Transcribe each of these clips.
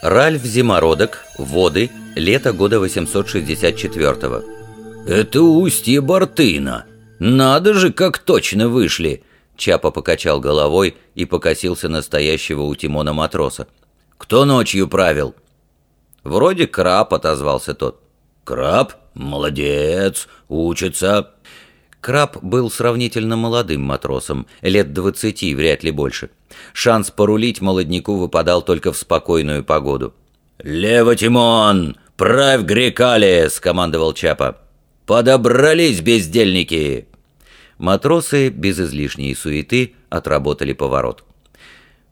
Ральф Зимородок, воды, лето года 864-го. «Это устье Бартына! Надо же, как точно вышли!» Чапа покачал головой и покосился настоящего у Тимона матроса. «Кто ночью правил?» «Вроде краб», — отозвался тот. «Краб? Молодец! Учится!» Краб был сравнительно молодым матросом, лет двадцати, вряд ли больше. Шанс порулить молодняку выпадал только в спокойную погоду. «Лево, Тимон! Правь грекали!» — скомандовал Чапа. «Подобрались, бездельники!» Матросы без излишней суеты отработали поворот.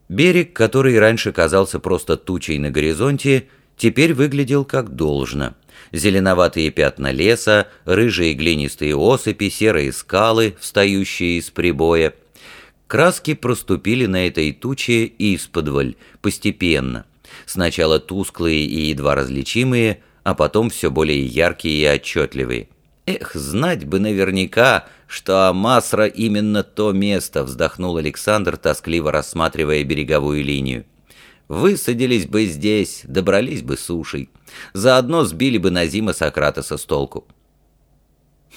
Берег, который раньше казался просто тучей на горизонте, теперь выглядел как должно — зеленоватые пятна леса, рыжие глинистые осыпи, серые скалы, встающие из прибоя. Краски проступили на этой туче исподволь, постепенно. Сначала тусклые и едва различимые, а потом все более яркие и отчетливые. «Эх, знать бы наверняка, что Амасра именно то место», вздохнул Александр, тоскливо рассматривая береговую линию. Высадились бы здесь, добрались бы сушей. Заодно сбили бы Назима Сократоса с толку.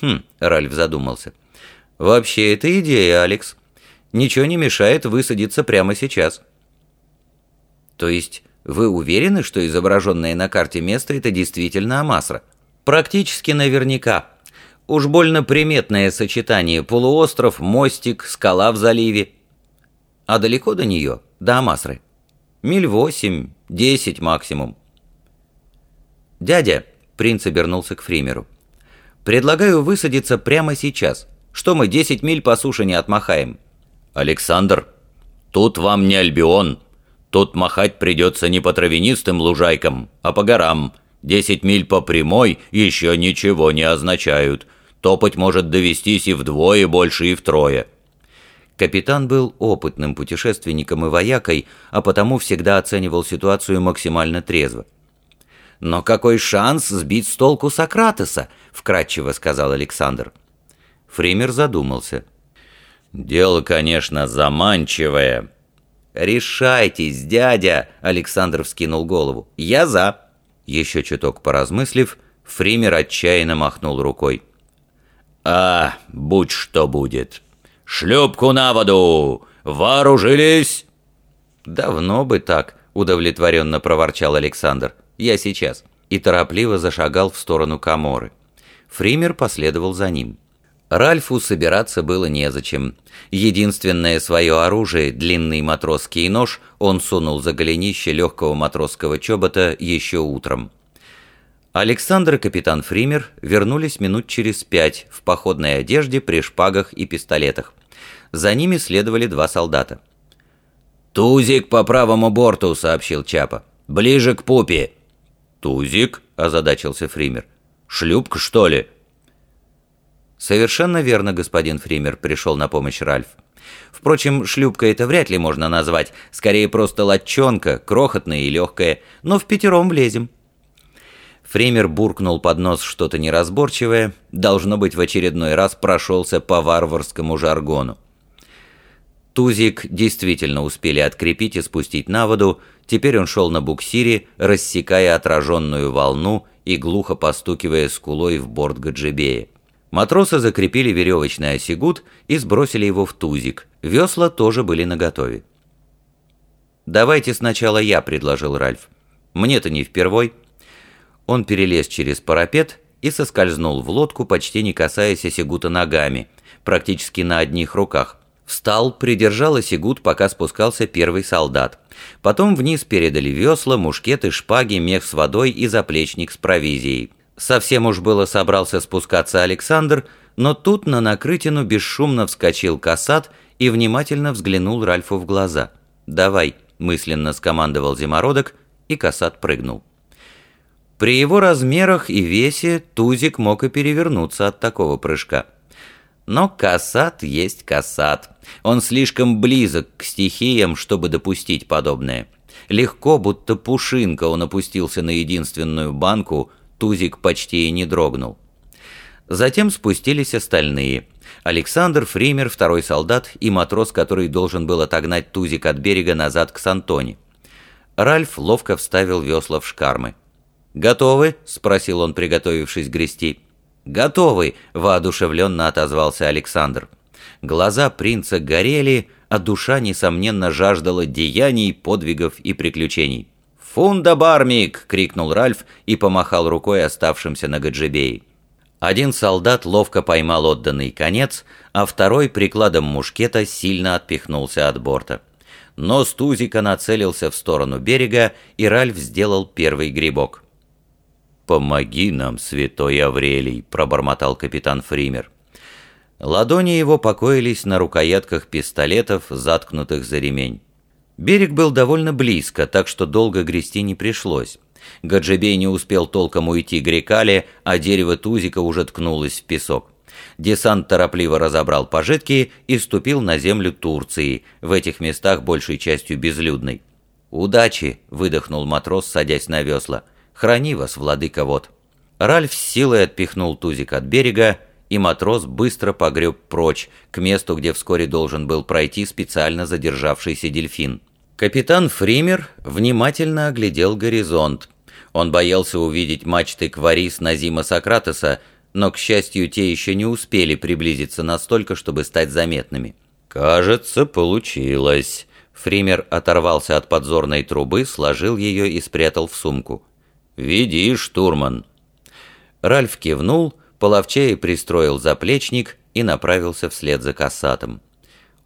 Хм, Ральф задумался. Вообще, это идея, Алекс. Ничего не мешает высадиться прямо сейчас. То есть, вы уверены, что изображенное на карте место это действительно Амасра? Практически наверняка. Уж больно приметное сочетание полуостров, мостик, скала в заливе. А далеко до нее, до Амасры? Миль восемь, десять максимум. «Дядя», — принц обернулся к Фримеру, — «предлагаю высадиться прямо сейчас. Что мы десять миль по суше не отмахаем?» «Александр, тут вам не Альбион. Тут махать придется не по травянистым лужайкам, а по горам. Десять миль по прямой еще ничего не означают. Топать может довестись и вдвое больше, и втрое». Капитан был опытным путешественником и воякой, а потому всегда оценивал ситуацию максимально трезво. «Но какой шанс сбить с толку Сократеса?» — вкратчиво сказал Александр. Фример задумался. «Дело, конечно, заманчивое». «Решайтесь, дядя!» — Александр вскинул голову. «Я за!» Еще чуток поразмыслив, Фример отчаянно махнул рукой. «А, будь что будет!» «Шлюпку на воду! Вооружились!» «Давно бы так», — удовлетворенно проворчал Александр. «Я сейчас». И торопливо зашагал в сторону Каморы. Фример последовал за ним. Ральфу собираться было незачем. Единственное свое оружие, длинный матросский нож, он сунул за голенище легкого матросского чобота еще утром. Александр и капитан Фример вернулись минут через пять в походной одежде при шпагах и пистолетах. За ними следовали два солдата. «Тузик по правому борту», — сообщил Чапа. «Ближе к пупе». «Тузик?» — озадачился Фример. «Шлюпка, что ли?» «Совершенно верно, господин Фример», — пришел на помощь Ральф. «Впрочем, шлюпка это вряд ли можно назвать. Скорее, просто латчонка, крохотная и легкая. Но в пятером влезем». Фример буркнул под нос что-то неразборчивое, должно быть, в очередной раз прошелся по варварскому жаргону. Тузик действительно успели открепить и спустить на воду, теперь он шел на буксире, рассекая отраженную волну и глухо постукивая скулой в борт Гаджибея. Матросы закрепили веревочный осигут и сбросили его в тузик, весла тоже были наготове. «Давайте сначала я», — предложил Ральф. «Мне-то не впервой». Он перелез через парапет и соскользнул в лодку, почти не касаясь осигута ногами, практически на одних руках. Встал, придержал осигут, пока спускался первый солдат. Потом вниз передали весла, мушкеты, шпаги, мех с водой и заплечник с провизией. Совсем уж было собрался спускаться Александр, но тут на накрытину бесшумно вскочил касат и внимательно взглянул Ральфу в глаза. «Давай», — мысленно скомандовал зимородок, и касат прыгнул. При его размерах и весе Тузик мог и перевернуться от такого прыжка. Но Касат есть Касат. Он слишком близок к стихиям, чтобы допустить подобное. Легко, будто пушинка, он опустился на единственную банку, Тузик почти и не дрогнул. Затем спустились остальные. Александр, Фример, второй солдат и матрос, который должен был отогнать Тузик от берега назад к Сантоне. Ральф ловко вставил весла в шкармы. «Готовы?» – спросил он, приготовившись грести. «Готовы!» – воодушевленно отозвался Александр. Глаза принца горели, а душа, несомненно, жаждала деяний, подвигов и приключений. «Фунда бармик!» – крикнул Ральф и помахал рукой оставшимся на Гаджибее. Один солдат ловко поймал отданный конец, а второй прикладом мушкета сильно отпихнулся от борта. Нос Тузика нацелился в сторону берега, и Ральф сделал первый грибок. «Помоги нам, святой Аврелий!» – пробормотал капитан Фример. Ладони его покоились на рукоятках пистолетов, заткнутых за ремень. Берег был довольно близко, так что долго грести не пришлось. Гаджибей не успел толком уйти Грекале, а дерево Тузика уже ткнулось в песок. Десант торопливо разобрал пожитки и ступил на землю Турции, в этих местах большей частью безлюдной. «Удачи!» – выдохнул матрос, садясь на весла. «Храни вас, владыка вот!» Ральф с силой отпихнул Тузик от берега, и матрос быстро погреб прочь, к месту, где вскоре должен был пройти специально задержавшийся дельфин. Капитан Фример внимательно оглядел горизонт. Он боялся увидеть мачты Кварис Назима Сократеса, но, к счастью, те еще не успели приблизиться настолько, чтобы стать заметными. «Кажется, получилось». Фример оторвался от подзорной трубы, сложил ее и спрятал в сумку. «Веди, штурман». Ральф кивнул, половчее пристроил заплечник и направился вслед за кассатом.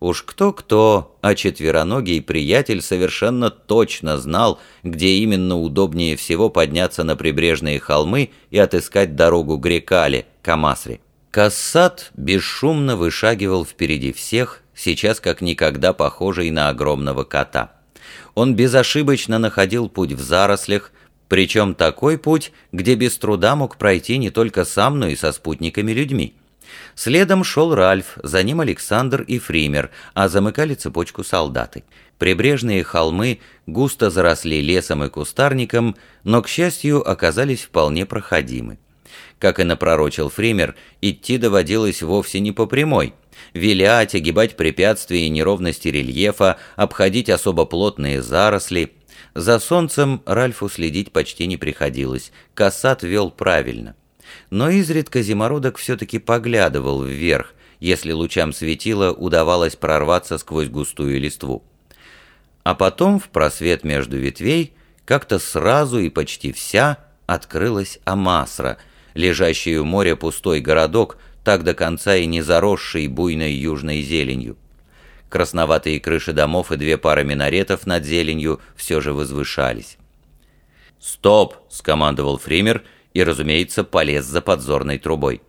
Уж кто-кто, а четвероногий приятель совершенно точно знал, где именно удобнее всего подняться на прибрежные холмы и отыскать дорогу Грекале, Камасри. Кассат бесшумно вышагивал впереди всех, сейчас как никогда похожий на огромного кота. Он безошибочно находил путь в зарослях, причем такой путь, где без труда мог пройти не только сам, но и со спутниками-людьми. Следом шел Ральф, за ним Александр и Фример, а замыкали цепочку солдаты. Прибрежные холмы густо заросли лесом и кустарником, но, к счастью, оказались вполне проходимы. Как и напророчил Фример, идти доводилось вовсе не по прямой. Вилять, огибать препятствия и неровности рельефа, обходить особо плотные заросли. За солнцем Ральфу следить почти не приходилось, Кассат вел правильно но изредка зимородок все-таки поглядывал вверх, если лучам светила удавалось прорваться сквозь густую листву. А потом в просвет между ветвей как-то сразу и почти вся открылась Амасра, лежащий у моря пустой городок, так до конца и не заросший буйной южной зеленью. Красноватые крыши домов и две пары минаретов над зеленью все же возвышались. «Стоп!» — скомандовал Фример и, разумеется, полез за подзорной трубой.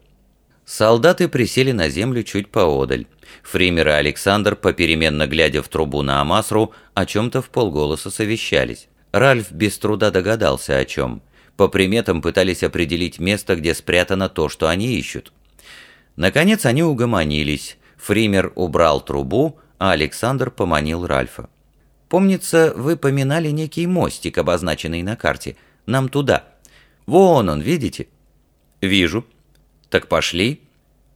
Солдаты присели на землю чуть поодаль. Фример и Александр, попеременно глядя в трубу на Амасру, о чем-то в полголоса совещались. Ральф без труда догадался о чем. По приметам пытались определить место, где спрятано то, что они ищут. Наконец они угомонились. Фример убрал трубу, а Александр поманил Ральфа. «Помнится, вы поминали некий мостик, обозначенный на карте. Нам туда». Вон он, видите?» «Вижу». «Так пошли».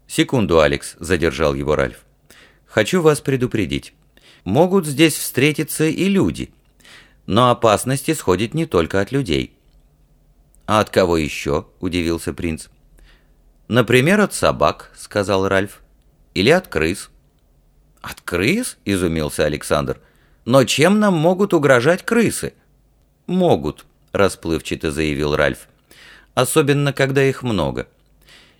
«Секунду, Алекс», — задержал его Ральф. «Хочу вас предупредить. Могут здесь встретиться и люди. Но опасность исходит не только от людей». «А от кого еще?» — удивился принц. «Например, от собак», — сказал Ральф. «Или от крыс». «От крыс?» — изумился Александр. «Но чем нам могут угрожать крысы?» «Могут», — расплывчато заявил Ральф особенно когда их много.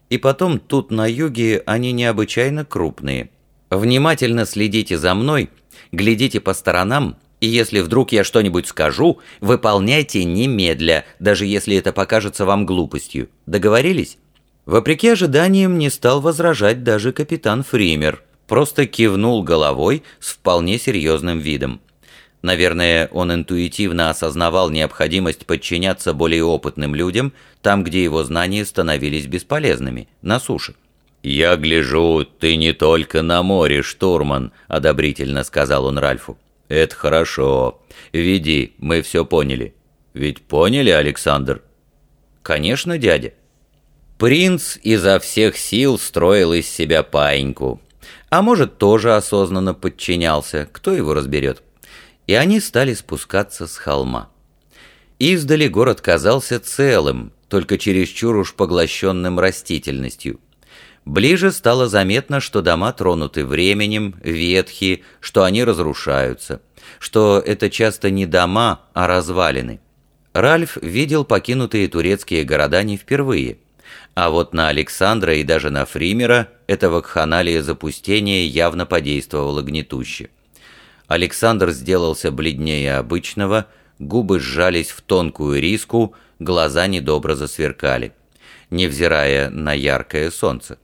И потом тут на юге они необычайно крупные. Внимательно следите за мной, глядите по сторонам, и если вдруг я что-нибудь скажу, выполняйте немедля, даже если это покажется вам глупостью. Договорились? Вопреки ожиданиям не стал возражать даже капитан Фример, просто кивнул головой с вполне серьезным видом. Наверное, он интуитивно осознавал необходимость подчиняться более опытным людям, там, где его знания становились бесполезными, на суше. «Я гляжу, ты не только на море, штурман», — одобрительно сказал он Ральфу. «Это хорошо. Веди, мы все поняли». «Ведь поняли, Александр?» «Конечно, дядя». Принц изо всех сил строил из себя паиньку. А может, тоже осознанно подчинялся, кто его разберет. и они стали спускаться с холма. Издали город казался целым, только чересчур уж поглощенным растительностью. Ближе стало заметно, что дома тронуты временем, ветхи, что они разрушаются, что это часто не дома, а развалины. Ральф видел покинутые турецкие города не впервые, а вот на Александра и даже на Фримера это вакханалия запустения явно подействовало гнетуще. Александр сделался бледнее обычного, губы сжались в тонкую риску, глаза недобро засверкали, невзирая на яркое солнце.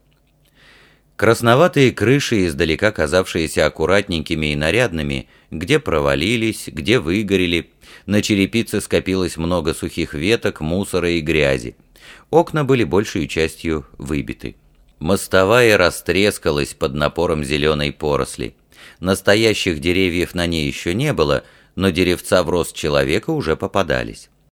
Красноватые крыши, издалека казавшиеся аккуратненькими и нарядными, где провалились, где выгорели, на черепице скопилось много сухих веток, мусора и грязи. Окна были большей частью выбиты. Мостовая растрескалась под напором зеленой поросли. Настоящих деревьев на ней еще не было, но деревца в рост человека уже попадались.